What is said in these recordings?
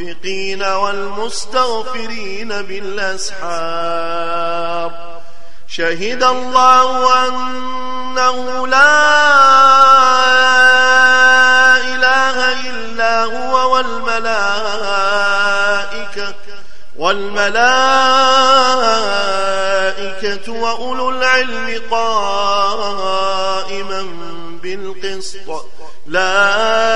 والمنفقين والمستغفرين بالأسحار. شهد الله أنه لا إله إلا هو والملائكة والملائكة وأولو العلم قائما بالقسط. لا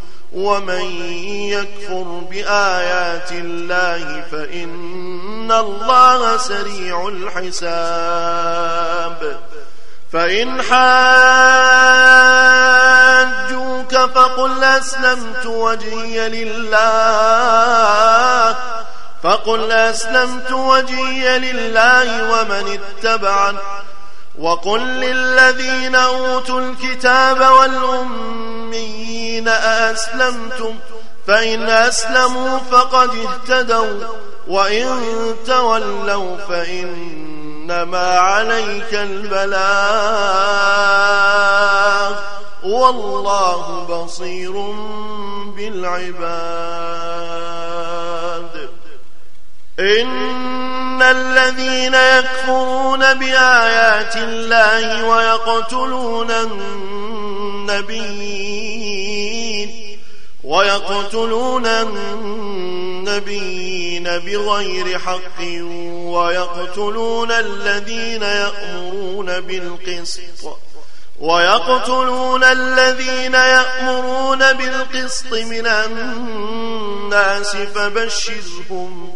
ومن يكفر بآيات الله فإن الله سريع الحساب. فإن حاجوك فقل أسلمت وجهي لله. فقل أسلمت وجهي لله ومن اتبعن وقل للذين أوتوا الكتاب والأميين أأسلمتم فإن أسلموا فقد اهتدوا وإن تولوا فإنما عليك البلاغ. والله بصير بالعباد. الذين يكفرون بآيات الله ويقتلون النبيين ويقتلون النبيين بغير حق ويقتلون الذين يأمرون بالقسط ويقتلون الذين يأمرون بالقسط من الناس فبشرهم